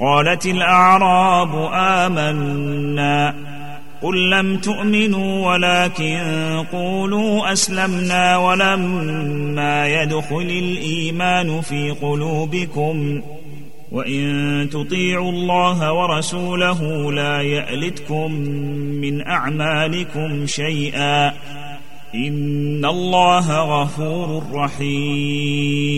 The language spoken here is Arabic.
قالت الأعراب آمنا قل لم تؤمنوا ولكن قولوا أسلمنا ولما يدخل الإيمان في قلوبكم وإن تطيعوا الله ورسوله لا يألتكم من أعمالكم شيئا إن الله غفور رحيم